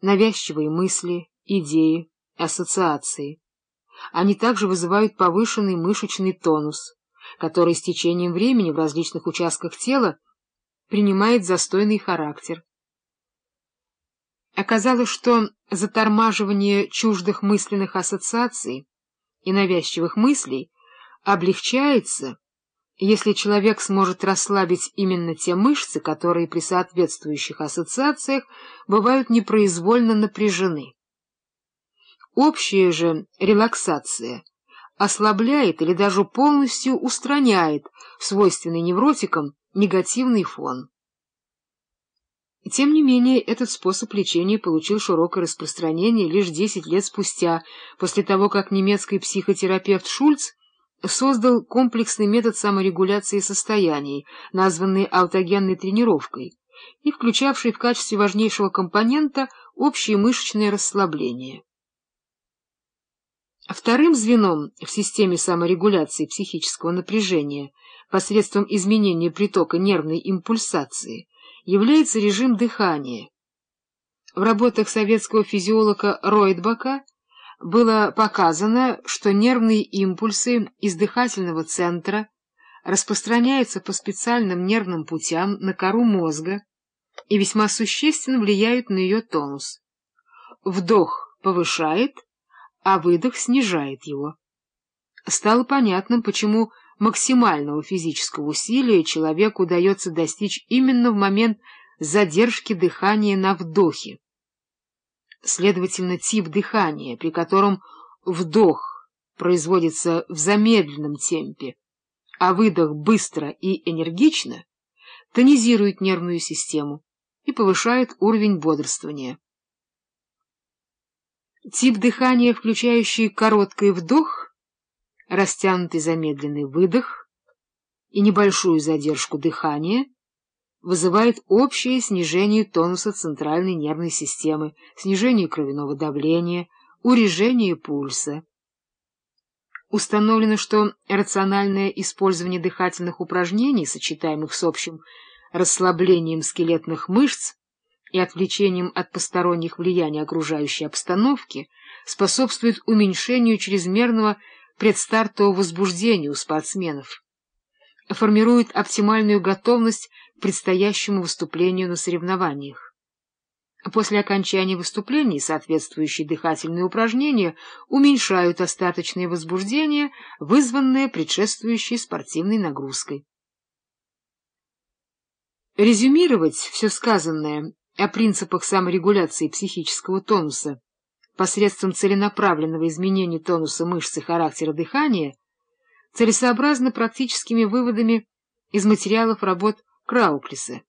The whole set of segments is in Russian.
навязчивые мысли, идеи, ассоциации. Они также вызывают повышенный мышечный тонус, который с течением времени в различных участках тела принимает застойный характер. Оказалось, что затормаживание чуждых мысленных ассоциаций и навязчивых мыслей облегчается, если человек сможет расслабить именно те мышцы, которые при соответствующих ассоциациях бывают непроизвольно напряжены. Общая же релаксация ослабляет или даже полностью устраняет свойственный невротикам негативный фон. Тем не менее, этот способ лечения получил широкое распространение лишь 10 лет спустя, после того, как немецкий психотерапевт Шульц создал комплексный метод саморегуляции состояний, названный аутогенной тренировкой, и включавший в качестве важнейшего компонента общее мышечное расслабление. Вторым звеном в системе саморегуляции психического напряжения посредством изменения притока нервной импульсации является режим дыхания. В работах советского физиолога Ройтбака было показано, что нервные импульсы из дыхательного центра распространяются по специальным нервным путям на кору мозга и весьма существенно влияют на ее тонус. Вдох повышает, а выдох снижает его. Стало понятным, почему максимального физического усилия человеку удается достичь именно в момент задержки дыхания на вдохе. Следовательно, тип дыхания, при котором вдох производится в замедленном темпе, а выдох быстро и энергично, тонизирует нервную систему и повышает уровень бодрствования. Тип дыхания, включающий короткий вдох, растянутый замедленный выдох и небольшую задержку дыхания — вызывает общее снижение тонуса центральной нервной системы, снижение кровяного давления, урежение пульса. Установлено, что рациональное использование дыхательных упражнений, сочетаемых с общим расслаблением скелетных мышц и отвлечением от посторонних влияний окружающей обстановки, способствует уменьшению чрезмерного предстартового возбуждения у спортсменов, формирует оптимальную готовность предстоящему выступлению на соревнованиях. После окончания выступлений соответствующие дыхательные упражнения уменьшают остаточное возбуждение, вызванное предшествующей спортивной нагрузкой. Резюмировать все сказанное о принципах саморегуляции психического тонуса посредством целенаправленного изменения тонуса мышц и характера дыхания целесообразно практическими выводами из материалов работ Крауклиса.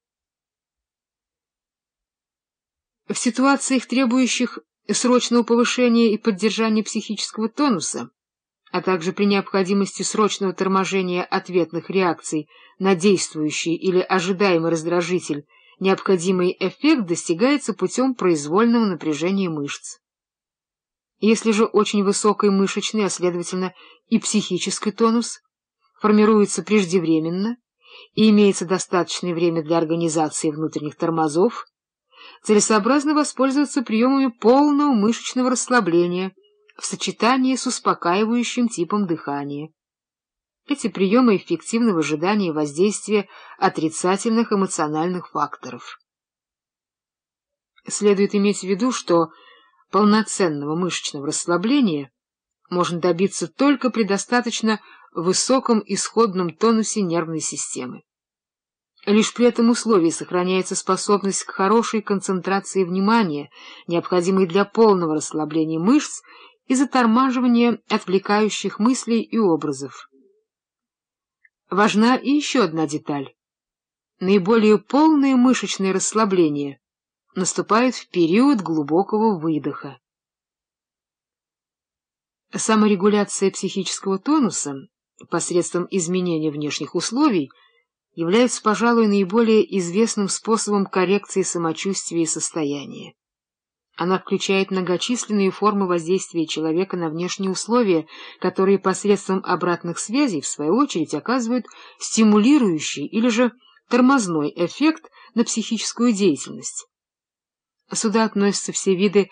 В ситуациях, требующих срочного повышения и поддержания психического тонуса, а также при необходимости срочного торможения ответных реакций на действующий или ожидаемый раздражитель, необходимый эффект достигается путем произвольного напряжения мышц. Если же очень высокий мышечный, а следовательно и психический тонус, формируется преждевременно, и имеется достаточное время для организации внутренних тормозов, целесообразно воспользоваться приемами полного мышечного расслабления в сочетании с успокаивающим типом дыхания. Эти приемы эффективны в ожидании воздействия отрицательных эмоциональных факторов. Следует иметь в виду, что полноценного мышечного расслабления можно добиться только при достаточно высоком исходном тонусе нервной системы. Лишь при этом условии сохраняется способность к хорошей концентрации внимания, необходимой для полного расслабления мышц и затормаживания отвлекающих мыслей и образов. Важна и еще одна деталь. Наиболее полное мышечное расслабление наступает в период глубокого выдоха. Саморегуляция психического тонуса посредством изменения внешних условий является, пожалуй, наиболее известным способом коррекции самочувствия и состояния. Она включает многочисленные формы воздействия человека на внешние условия, которые посредством обратных связей, в свою очередь, оказывают стимулирующий или же тормозной эффект на психическую деятельность. Сюда относятся все виды